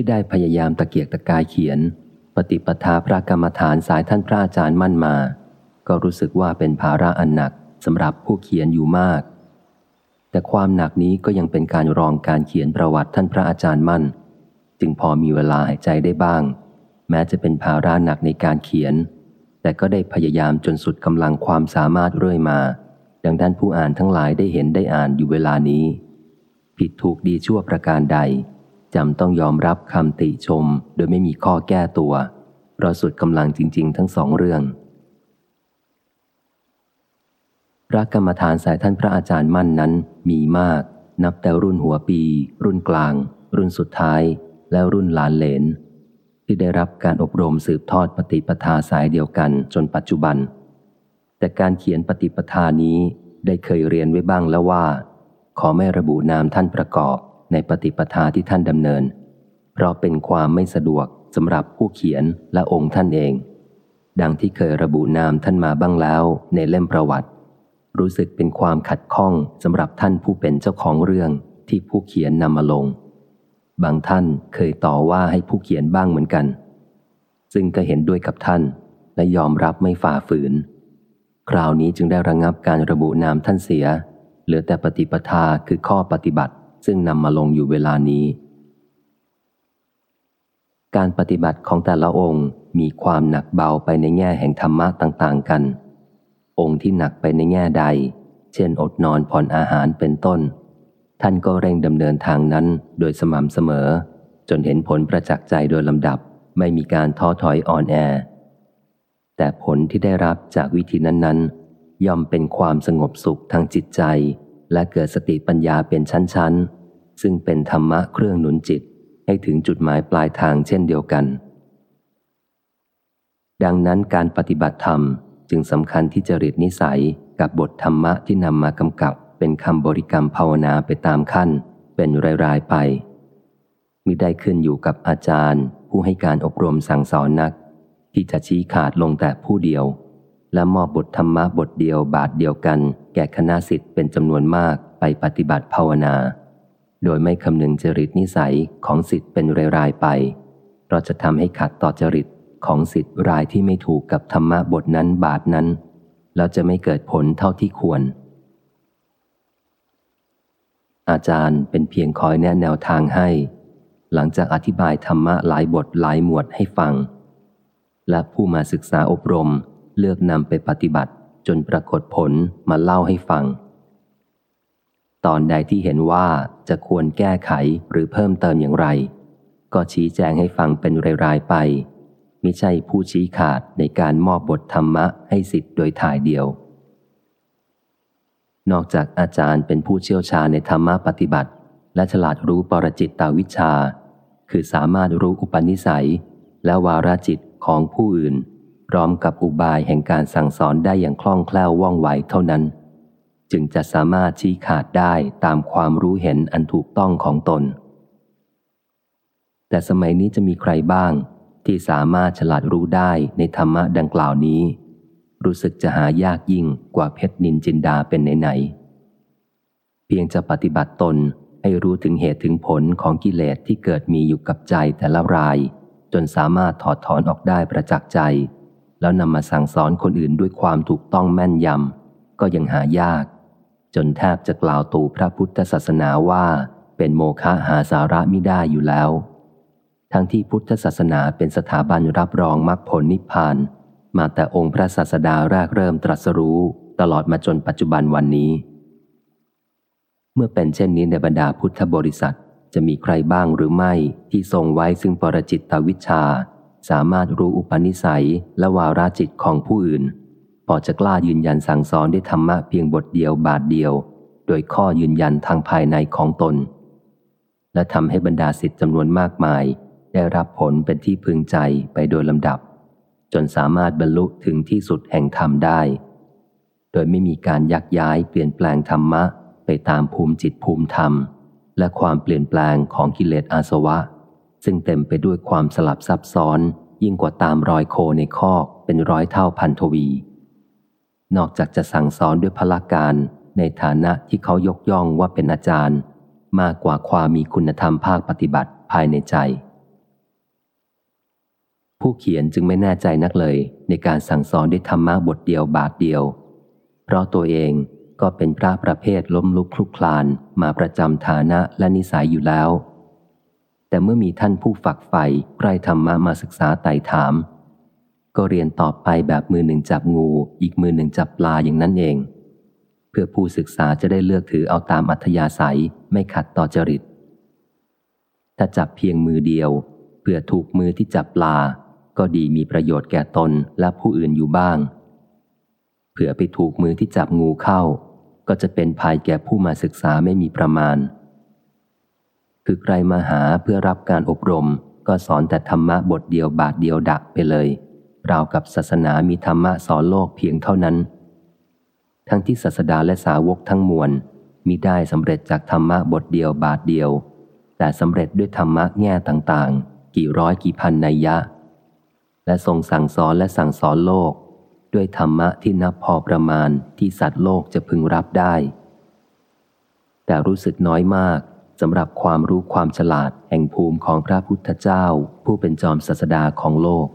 ที่ได้พยายามตะเกียกตะกายเขียน ปฏิปทาพระกรรมฐานสายท่านพระอาจารย์มั่นมา ก็รู้สึกว่าเป็นภาระอันหนักสำหรับผู้เขียนอยู่มาก แต่ความหนักนี้ก็ยังเป็นการรองการเขียนประวัติท่านพระอาจารย์มั่น จึงพอมีเวลาหายใจได้บ้าง แม้จะเป็นภาระหนักในการเขียน แต่ก็ได้พยายามจนสุดกำลังความสามารถเรื่อยมา ดังด้านผู้อ่านทั้งหลายได้เห็นได้อ่านอยู่เวลานี้ ผิดถูกดีชั่วประการใด จำต้องยอมรับคำติชมโดยไม่มีข้อแก้ตัวเพราะสุดกำลังจริง ๆ ทั้งสองเรื่อง พระกรรมฐานสายท่านพระอาจารย์มั่นนั้นมีมาก นับแต่รุ่นหัวปี รุ่นกลาง รุ่นสุดท้าย และรุ่นหลานเหลน ที่ได้รับการอบรมสืบทอดปฏิปทาสายเดียวกันจนปัจจุบัน แต่การเขียนปฏิปทานี้ได้เคยเรียนไว้บ้างแล้วว่า ขอไม่ระบุนามท่านประกอบ ในปฏิปทาที่ท่านดำเนิน เพราะเป็นความไม่สะดวกสำหรับผู้เขียนและองค์ท่านเอง ดังที่เคยระบุนามท่านมาบ้างแล้วในเล่มประวัติ รู้สึกเป็นความขัดข้องสำหรับท่านผู้เป็นเจ้าของเรื่องที่ผู้เขียนนำมาลง บางท่านเคยต่อว่าให้ผู้เขียนบ้างเหมือนกัน ซึ่งก็เห็นด้วยกับท่านและยอมรับไม่ฝ่าฝืน คราวนี้จึงได้ระงงับการระบุนามท่านเสีย เหลือแต่ปฏิปทาคือข้อปฏิบัติ ซึ่งนำมาลงอยู่เวลานี้ การปฏิบัติของแต่ละองค์มีความหนักเบาไปในแง่แห่งธรรมะต่าง ๆ กัน องค์ที่หนักไปในแง่ใด เช่นอดนอนผ่อนอาหารเป็นต้น ท่านก็เร่งดำเนินทางนั้นโดยสม่ำเสมอ จนเห็นผลประจักษ์ใจโดยลำดับไม่มีการท้อถอยอ่อนแอ แต่ผลที่ได้รับจากวิธีนั้น ๆ ย่อมเป็นความสงบสุขทางจิตใจ และเกิดสติปัญญาเป็นชั้นๆ ซึ่งเป็นธรรมะเครื่องหนุนจิตให้ถึงจุดหมายปลายทางเช่นเดียวกัน ดังนั้นการปฏิบัติธรรมจึงสำคัญที่จริตนิสัยกับบทธรรมะที่นำมากำกับเป็นคำบริกรรมภาวนาไปตามขั้น เป็นรายๆไปมิได้ขึ้นอยู่กับอาจารย์ ผู้ให้การอบรมสั่งสอนนัก ที่จะชี้ขาดลงแต่ผู้เดียว และมอบบทธรรมะบทเดียวบาทเดียวกัน แก่คณะสิทธิ์เป็นจำนวนมากไปปฏิบัติภาวนา โดยไม่คำนึงจริตนิสัยของสิทธิ์เป็นรายๆไป เราจะทำให้ขัดต่อจริตของสิทธิ์รายที่ไม่ถูกกับธรรมะบทนั้นบาทนั้น แล้วจะไม่เกิดผลเท่าที่ควร อาจารย์เป็นเพียงคอยแนะแนวทางให้ หลังจากอธิบายธรรมะหลายบทหลายหมวดให้ฟัง และผู้มาศึกษาอบรม เลือกนำไปปฏิบัติจนปรากฏผลมาเล่าให้ฟัง ตอนใดที่เห็นว่าจะควรแก้ไขหรือเพิ่มเติมอย่างไร ก็ชี้แจงให้ฟังเป็นรายๆไปมิใช่ผู้ชี้ขาดในการมอบบทธรรมะให้สิทธิ์โดยถ่ายเดียว นอกจากอาจารย์เป็นผู้เชี่ยวชาญในธรรมะปฏิบัติ และฉลาดรู้ปรจิตตาวิชา คือสามารถรู้อุปนิสัย และวาราจิตของผู้อื่น พร้อมกับอุบายแห่งการสั่งสอนได้อย่างคล่องแคล่วว่องไวเท่านั้น จึงจะสามารถชี้ขาดได้ตามความรู้เห็นอันถูกต้องของตน แต่สมัยนี้จะมีใครบ้าง ที่สามารถฉลาดรู้ได้ในธรรมะดังกล่าวนี้ รู้สึกจะหายากยิ่งกว่าเพชรนินจินดาเป็นไหนๆเพียงจะปฏิบัติตนให้รู้ถึงเหตุถึงผลของกิเลสที่เกิดมีอยู่กับใจแต่ละราย จนสามารถถอดถอนออกได้ประจักษ์ใจ แล้วนำมาสั่งสอนคนอื่นด้วยความถูกต้องแม่นยำก็ยังหายาก จนแทบจะกล่าวตู่พระพุทธศาสนาว่าเป็นโมฆะหาสาระไม่ได้อยู่แล้ว ทั้งที่พุทธศาสนาเป็นสถาบันรับรองมรรคผลนิพพาน มาแต่องค์พระศาสดาแรกเริ่มตรัสรู้ ตลอดมาจนปัจจุบันวันนี้ เมื่อเป็นเช่นนี้ในบรรดาพุทธบริษัทจะมีใครบ้างหรือไม่ที่ทรงไว้ซึ่งปรจิตตวิชา สามารถรู้อุปนิสัยและวาราจิตของผู้อื่น พอจะกล้ายืนยันสั่งสอนด้วยธรรมะเพียงบทเดียวบาทเดียว โดยข้อยืนยันทางภายในของตน และทำให้บรรดาสิทธิ์จำนวนมากมาย ได้รับผลเป็นที่พึงใจไปโดยลำดับ จนสามารถบรรลุถึงที่สุดแห่งธรรมได้ โดยไม่มีการยักย้ายเปลี่ยนแปลงธรรมะไปตามภูมิจิตภูมิธรรม และความเปลี่ยนแปลงของกิเลสอาสวะ ซึ่งเต็มไปด้วยความสลับซับซ้อน ยิ่งกว่าตามรอยโคในคอกเป็นร้อยเท่าพันทวี นอกจากจะสั่งสอนด้วยพละการในฐานะที่เขายกย่องว่าเป็นอาจารย์ มากกว่าความมีคุณธรรมภาคปฏิบัติภายในใจ ผู้เขียนจึงไม่แน่ใจนักเลยในการสั่งสอนด้วยธรรมะบทเดียวบาทเดียว เพราะตัวเองก็เป็นพระประเภทล้มลุกคลุกคลานมาประจำฐานะและนิสัยอยู่แล้ว แต่เมื่อมีท่านผู้ฝักใฝ่ใกล้ธรรมะมาศึกษาไต่ถาม ก็เรียนต่อไปแบบมือหนึ่งจับงู อีกมือหนึ่งจับปลาอย่างนั้นเอง เพื่อผู้ศึกษาจะได้เลือกถือเอาตามอัธยาศัยไม่ขัดต่อจริต ถ้าจับเพียงมือเดียวเพื่อถูกมือที่จับปลา ก็ดีมีประโยชน์แก่ตนและผู้อื่นอยู่บ้างเผื่อไปถูกมือที่จับงูเข้า ก็จะเป็นภัยแก่ผู้มาศึกษาไม่มีประมาณ คือใครมาหาเพื่อรับการอบรม ก็สอนแต่ธรรมะบทเดียวบาทเดียวดักไปเลยราวกับศาสนามีธรรมะสอนโลกเพียงเท่านั้น ทั้งที่ศาสดาและสาวกทั้งมวลมิได้สำเร็จจากธรรมะบทเดียวบาทเดียว แต่สำเร็จด้วยธรรมะแง่ต่างๆ กี่ร้อยกี่พันนัยยะ และทรงสั่งสอนและสั่งสอนโลก ด้วยธรรมะที่นับพอประมาณที่สัตว์โลกจะพึงรับได้ แต่รู้สึกน้อยมาก สำหรับความรู้ความฉลาดแห่งภูมิของพระพุทธเจ้า ผู้เป็นจอมศาสดาของโลก